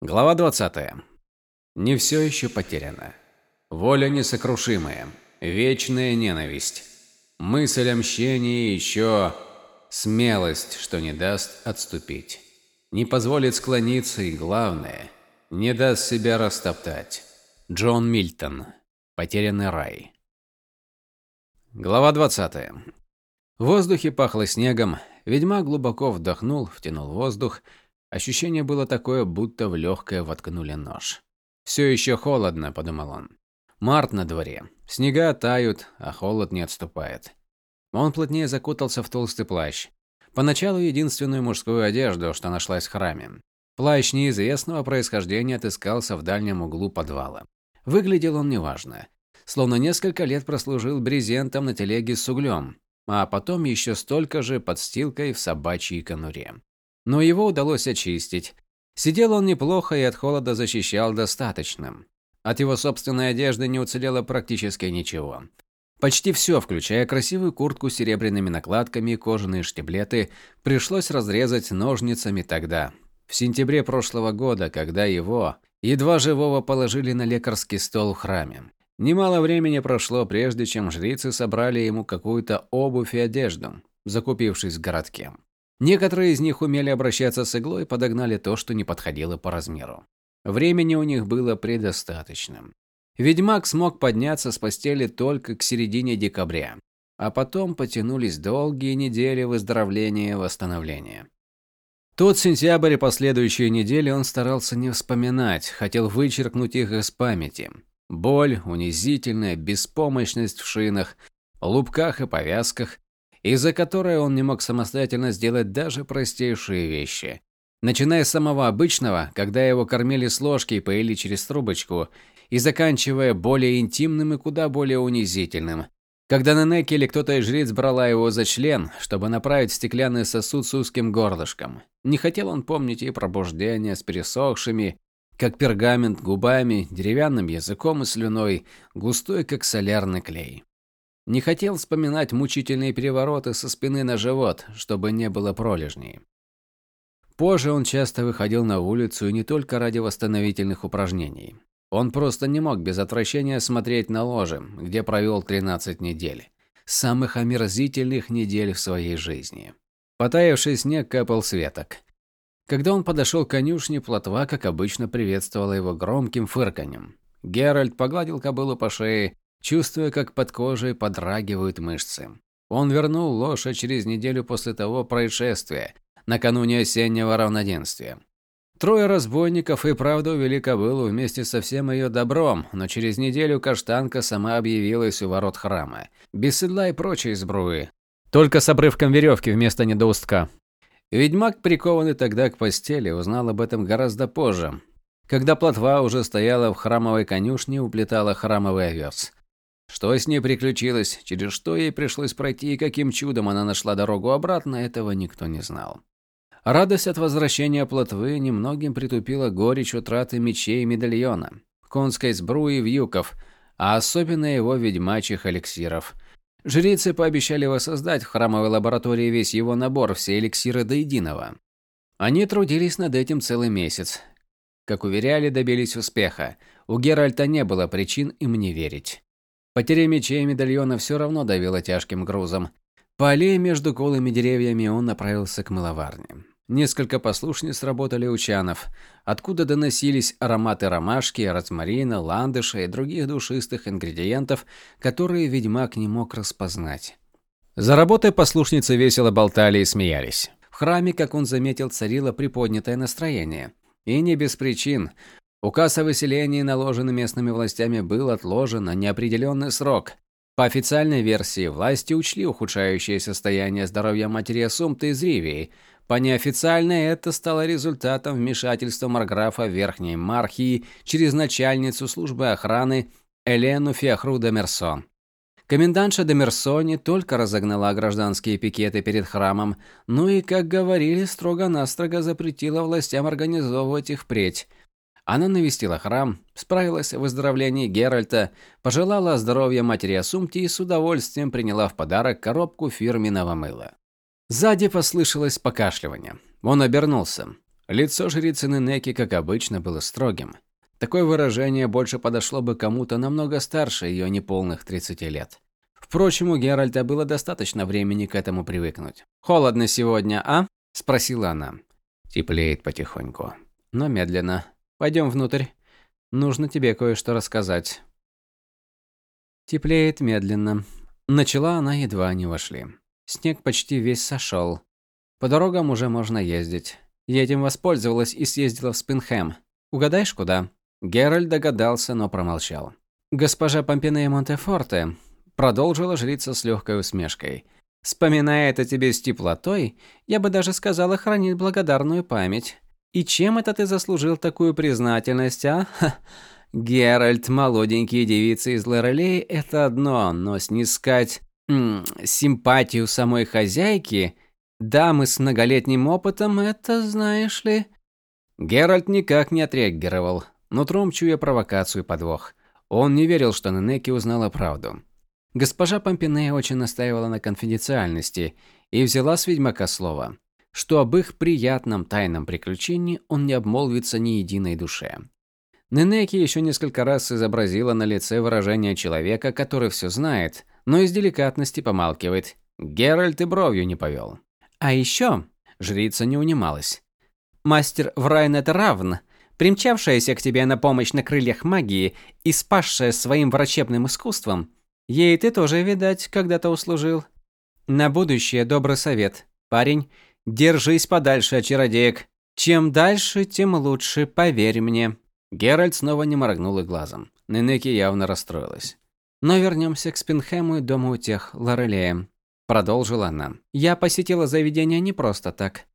Глава 20. Не все еще потеряно. Воля несокрушимая, вечная ненависть, мысль о мщении еще смелость, что не даст отступить, не позволит склониться и, главное, не даст себя растоптать. Джон Мильтон. Потерянный рай. Глава 20. В воздухе пахло снегом, ведьма глубоко вдохнул, втянул воздух, Ощущение было такое, будто в легкое воткнули нож. «Все еще холодно», – подумал он. «Март на дворе. Снега тают, а холод не отступает». Он плотнее закутался в толстый плащ. Поначалу единственную мужскую одежду, что нашлась в храме. Плащ неизвестного происхождения отыскался в дальнем углу подвала. Выглядел он неважно. Словно несколько лет прослужил брезентом на телеге с углем, а потом еще столько же подстилкой в собачьей конуре но его удалось очистить. Сидел он неплохо и от холода защищал достаточно. От его собственной одежды не уцелело практически ничего. Почти все, включая красивую куртку с серебряными накладками и кожаные штиблеты, пришлось разрезать ножницами тогда, в сентябре прошлого года, когда его, едва живого, положили на лекарский стол в храме. Немало времени прошло, прежде чем жрицы собрали ему какую-то обувь и одежду, закупившись в городке. Некоторые из них умели обращаться с иглой и подогнали то, что не подходило по размеру. Времени у них было предостаточно. Ведьмак смог подняться с постели только к середине декабря, а потом потянулись долгие недели выздоровления и восстановления. Тот сентябрь и последующие недели он старался не вспоминать, хотел вычеркнуть их из памяти. Боль, унизительная беспомощность в шинах, лупках и повязках, из-за которой он не мог самостоятельно сделать даже простейшие вещи. Начиная с самого обычного, когда его кормили с ложки и поили через трубочку, и заканчивая более интимным и куда более унизительным. Когда Ненеки или кто-то из жриц брала его за член, чтобы направить стеклянный сосуд с узким горлышком. Не хотел он помнить и пробуждение с пересохшими, как пергамент, губами, деревянным языком и слюной, густой, как солярный клей. Не хотел вспоминать мучительные перевороты со спины на живот, чтобы не было пролежней. Позже он часто выходил на улицу и не только ради восстановительных упражнений. Он просто не мог без отвращения смотреть на ложе, где провел 13 недель. Самых омерзительных недель в своей жизни. Потаявший снег капал с веток. Когда он подошел к конюшне, плотва, как обычно, приветствовала его громким фырканьем. Геральт погладил кобылу по шее чувствуя, как под кожей подрагивают мышцы. Он вернул лошадь через неделю после того происшествия, накануне осеннего равноденствия. Трое разбойников и правда увели кобылу вместе со всем ее добром, но через неделю каштанка сама объявилась у ворот храма, без седла и прочей сбруи, только с обрывком веревки вместо недоустка. Ведьмак, прикованный тогда к постели, узнал об этом гораздо позже, когда плотва уже стояла в храмовой конюшне и уплетала храмовый овес. Что с ней приключилось, через что ей пришлось пройти и каким чудом она нашла дорогу обратно, этого никто не знал. Радость от возвращения плотвы немногим притупила горечь утраты мечей и медальона, конской сбруи и вьюков, а особенно его ведьмачьих эликсиров. Жрицы пообещали воссоздать в храмовой лаборатории весь его набор, все эликсиры до единого. Они трудились над этим целый месяц. Как уверяли, добились успеха. У Геральта не было причин им не верить. Потеря мечей и медальона все равно давила тяжким грузом. По аллее между голыми деревьями он направился к мыловарне. Несколько послушниц работали у чанов, откуда доносились ароматы ромашки, розмарина, ландыша и других душистых ингредиентов, которые ведьмак не мог распознать. За работой послушницы весело болтали и смеялись. В храме, как он заметил, царило приподнятое настроение. И не без причин. Указ о выселении, наложенный местными властями, был отложен на неопределенный срок. По официальной версии, власти учли ухудшающее состояние здоровья матери Асумты из Ривии. По неофициальной, это стало результатом вмешательства Марграфа Верхней Мархии через начальницу службы охраны Элену Фиахру де Мерсон. Комендантша де Мерсон не только разогнала гражданские пикеты перед храмом, но и, как говорили, строго-настрого запретила властям организовывать их впредь. Она навестила храм, справилась о выздоровлении Геральта, пожелала здоровья матери Асумти и с удовольствием приняла в подарок коробку фирменного мыла. Сзади послышалось покашливание. Он обернулся. Лицо жрицы Ненеки, как обычно, было строгим. Такое выражение больше подошло бы кому-то намного старше ее неполных 30 лет. Впрочем, у Геральта было достаточно времени к этому привыкнуть. «Холодно сегодня, а?» – спросила она. Теплеет потихоньку. Но медленно. Пойдем внутрь. Нужно тебе кое-что рассказать. Теплеет медленно. Начала она, едва они вошли. Снег почти весь сошел. По дорогам уже можно ездить. Я этим воспользовалась и съездила в Спинхэм. Угадаешь, куда? Геральт догадался, но промолчал. Госпожа Помпинея Монтефорте продолжила жрица с легкой усмешкой. Вспоминая это тебе с теплотой, я бы даже сказала хранить благодарную память. И чем это ты заслужил такую признательность, а? Геральт, молоденькие девицы из Лорелей – это одно, но снискать м -м, симпатию самой хозяйки, дамы с многолетним опытом – это, знаешь ли… Геральт никак не отреагировал, но тром чуя провокацию подвох. Он не верил, что Ненеки узнала правду. Госпожа Помпинея очень настаивала на конфиденциальности и взяла с ведьмака слово, что об их приятном тайном приключении он не обмолвится ни единой душе. Ненеки еще несколько раз изобразила на лице выражение человека, который все знает, но из деликатности помалкивает. Геральт и бровью не повел. А еще жрица не унималась. Мастер Врайнет Равн, примчавшаяся к тебе на помощь на крыльях магии и спасшая своим врачебным искусством, ей ты тоже, видать, когда-то услужил. На будущее добрый совет. Парень, держись подальше от чародеек. Чем дальше, тем лучше, поверь мне. Геральт снова не моргнул и глазом. Ненеки явно расстроилась. «Но вернемся к Спинхэму и дому утех Лорелея», – продолжила она. «Я посетила заведение не просто так.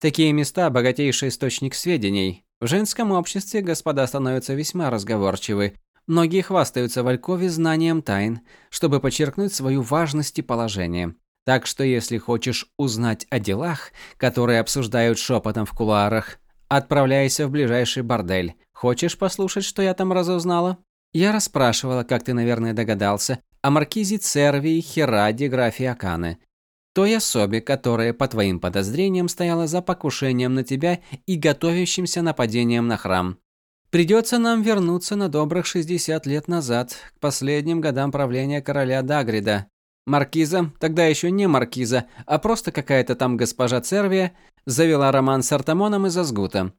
Такие места – богатейший источник сведений. В женском обществе господа становятся весьма разговорчивы. Многие хвастаются в Алькове знанием тайн, чтобы подчеркнуть свою важность и положение. Так что если хочешь узнать о делах, которые обсуждают шепотом в кулуарах, отправляйся в ближайший бордель. Хочешь послушать, что я там разузнала? Я расспрашивала, как ты, наверное, догадался, о маркизе Цервии Хераде графе Аканы. Той особе, которая, по твоим подозрениям, стояла за покушением на тебя и готовящимся нападением на храм. Придется нам вернуться на добрых 60 лет назад, к последним годам правления короля Дагрида. Маркиза, тогда еще не маркиза, а просто какая-то там госпожа Цервия, завела роман с Артамоном из Азгута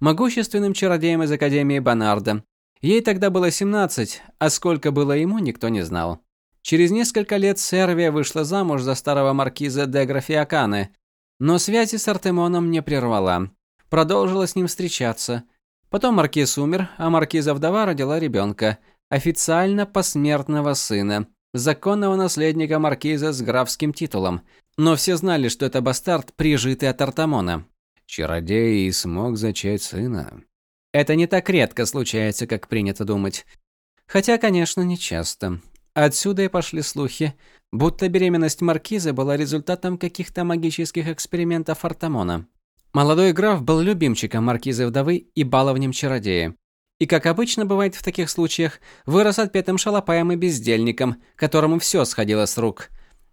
могущественным чародеем из Академии Бонарда. Ей тогда было 17, а сколько было ему, никто не знал. Через несколько лет Сервия вышла замуж за старого маркиза де Графиаканы, но связи с Артемоном не прервала. Продолжила с ним встречаться. Потом маркиз умер, а маркиза-вдова родила ребенка, официально посмертного сына, законного наследника маркиза с графским титулом. Но все знали, что это бастард, прижитый от Артамона. Чародей и смог зачать сына. Это не так редко случается, как принято думать. Хотя, конечно, не часто. Отсюда и пошли слухи, будто беременность маркиза была результатом каких-то магических экспериментов Артамона. Молодой граф был любимчиком маркизы-вдовы и баловнем чародея. И, как обычно бывает в таких случаях, вырос отпетым шалопаем и бездельником, которому все сходило с рук.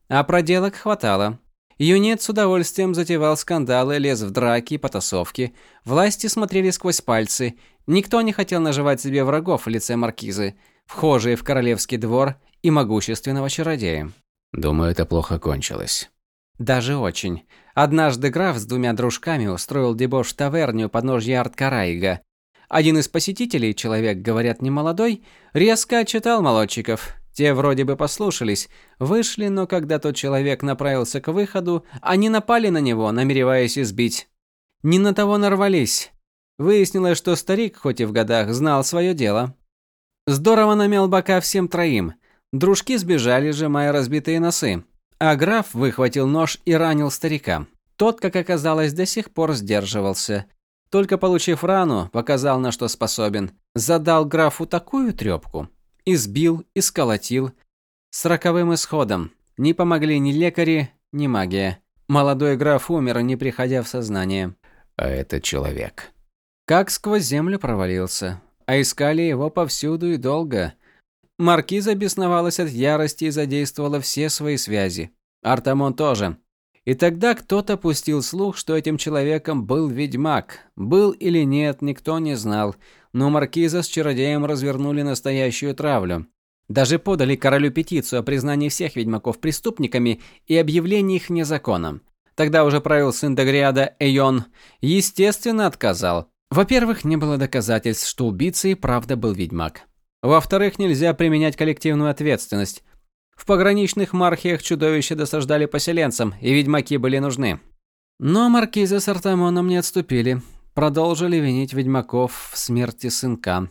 А проделок хватало. Юнец с удовольствием затевал скандалы, лез в драки и потасовки. Власти смотрели сквозь пальцы. Никто не хотел наживать себе врагов в лице маркизы, вхожие в королевский двор и могущественного чародея. Думаю, это плохо кончилось. Даже очень. Однажды граф с двумя дружками устроил дебош в таверне у подножья Арткараига. Один из посетителей, человек, говорят, не молодой, резко отчитал молодчиков. Те вроде бы послушались, вышли, но когда тот человек направился к выходу, они напали на него, намереваясь избить. Не на того нарвались. Выяснилось, что старик, хоть и в годах, знал свое дело. Здорово намял бока всем троим. Дружки сбежали, сжимая разбитые носы. А граф выхватил нож и ранил старика. Тот, как оказалось, до сих пор сдерживался. Только получив рану, показал, на что способен. Задал графу такую трепку, избил и сколотил. С роковым исходом. Не помогли ни лекари, ни магия. Молодой граф умер, не приходя в сознание. А это человек. Как сквозь землю провалился. А искали его повсюду и долго. Маркиза бесновалась от ярости и задействовала все свои связи. Артамон тоже. И тогда кто-то пустил слух, что этим человеком был ведьмак. Был или нет, никто не знал. Но маркиза с чародеем развернули настоящую травлю. Даже подали королю петицию о признании всех ведьмаков преступниками и объявлении их незаконным. Тогда уже правил сын Дагриада Эйон. Естественно, отказал. Во-первых, не было доказательств, что убийцей правда был ведьмак. Во-вторых, нельзя применять коллективную ответственность. В пограничных мархиях чудовища досаждали поселенцам, и ведьмаки были нужны. Но маркизы с Артамоном не отступили. Продолжили винить ведьмаков в смерти сынка.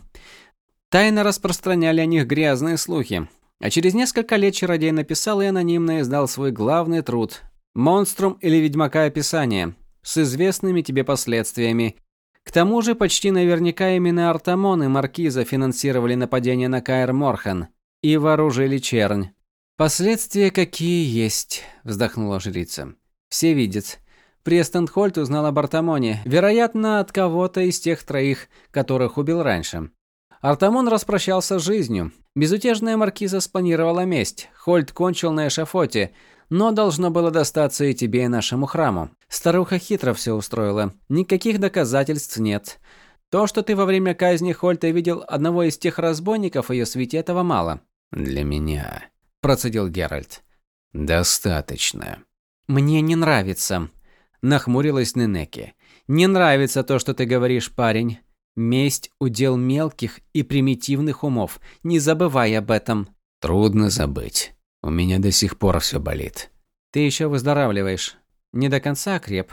Тайно распространяли о них грязные слухи. А через несколько лет чародей написал и анонимно издал свой главный труд «Монструм или ведьмака описание» с известными тебе последствиями. К тому же почти наверняка именно Артамон и Маркиза финансировали нападение на Каэр Морхан и вооружили чернь. «Последствия какие есть», – вздохнула жрица. «Все видят. Престон Хольт узнал об Артамоне, вероятно, от кого-то из тех троих, которых убил раньше. Артамон распрощался с жизнью. Безутешная маркиза спланировала месть. Хольт кончил на эшафоте, но должно было достаться и тебе, и нашему храму. Старуха хитро все устроила. Никаких доказательств нет. То, что ты во время казни Хольта видел одного из тех разбойников ее свете, этого мало. Для меня, процедил Геральт. Достаточно. Мне не нравится, нахмурилась Ненеки. Не нравится то, что ты говоришь, парень. Месть – удел мелких и примитивных умов. Не забывай об этом. Трудно забыть. У меня до сих пор все болит. Ты еще выздоравливаешь. Не до конца креп.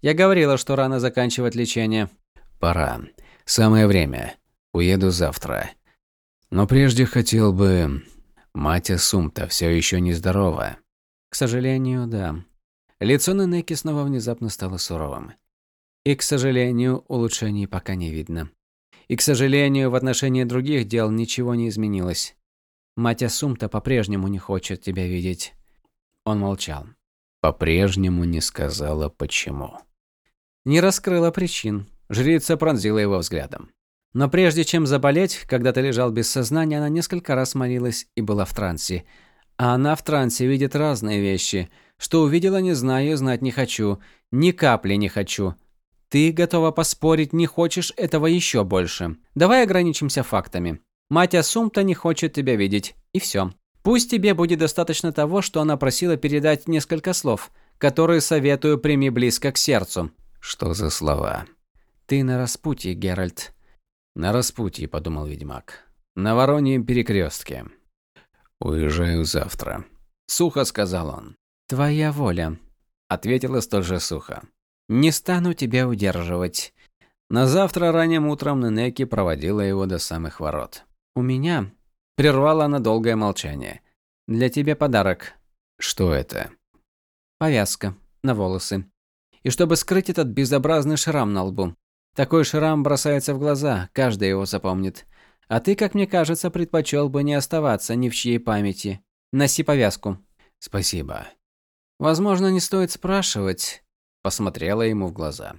Я говорила, что рано заканчивать лечение. Пора. Самое время. Уеду завтра. Но прежде хотел бы... Мать Асумта все еще нездорова. К сожалению, да. Лицо Ненеки снова внезапно стало суровым. И, к сожалению, улучшений пока не видно. И, к сожалению, в отношении других дел ничего не изменилось. Мать Асумта по-прежнему не хочет тебя видеть. Он молчал. По-прежнему не сказала почему. Не раскрыла причин. Жрица пронзила его взглядом. Но прежде чем заболеть, когда ты лежал без сознания, она несколько раз молилась и была в трансе. А она в трансе видит разные вещи. Что увидела, не знаю, знать не хочу. Ни капли не хочу. Ты готова поспорить, не хочешь этого еще больше. Давай ограничимся фактами. Мать Асумта не хочет тебя видеть. И все. Пусть тебе будет достаточно того, что она просила передать несколько слов, которые советую прими близко к сердцу. Что за слова? Ты на распутье, Геральт. На распутье, подумал ведьмак. На Вороньем перекрестке. Уезжаю завтра. Сухо сказал он. Твоя воля, ответила столь же сухо. Не стану тебя удерживать. На завтра ранним утром Ненеки проводила его до самых ворот. У меня прервала она долгое молчание. Для тебя подарок. Что это? Повязка на волосы. И чтобы скрыть этот безобразный шрам на лбу. Такой шрам бросается в глаза, каждый его запомнит. А ты, как мне кажется, предпочел бы не оставаться ни в чьей памяти. Носи повязку. Спасибо. Возможно, не стоит спрашивать, Посмотрела ему в глаза.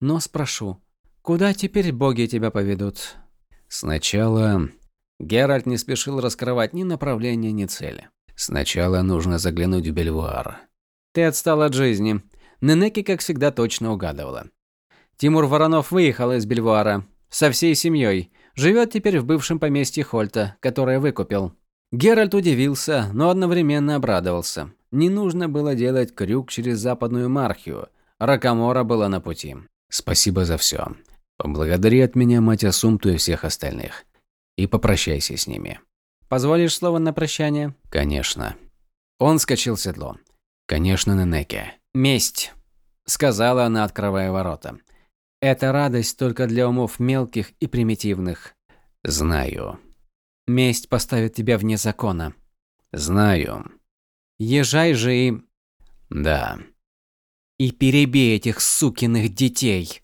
«Но спрошу, куда теперь боги тебя поведут?» «Сначала...» Геральт не спешил раскрывать ни направления, ни цели. «Сначала нужно заглянуть в Бельвуар». «Ты отстал от жизни». Ненеки, как всегда, точно угадывала. Тимур Воронов выехал из Бельвуара. Со всей семьей. Живет теперь в бывшем поместье Хольта, которое выкупил. Геральт удивился, но одновременно обрадовался. Не нужно было делать крюк через западную Мархию. Ракамора была на пути. «Спасибо за все. Поблагодари от меня мать Асумту и всех остальных. И попрощайся с ними». «Позволишь слово на прощание?» «Конечно». Он скачал в седло. «Конечно, Ненеке». «Месть», — сказала она, открывая ворота. «Это радость только для умов мелких и примитивных». «Знаю». «Месть поставит тебя вне закона». «Знаю». «Езжай же и...» «Да». И перебей этих сукиных детей.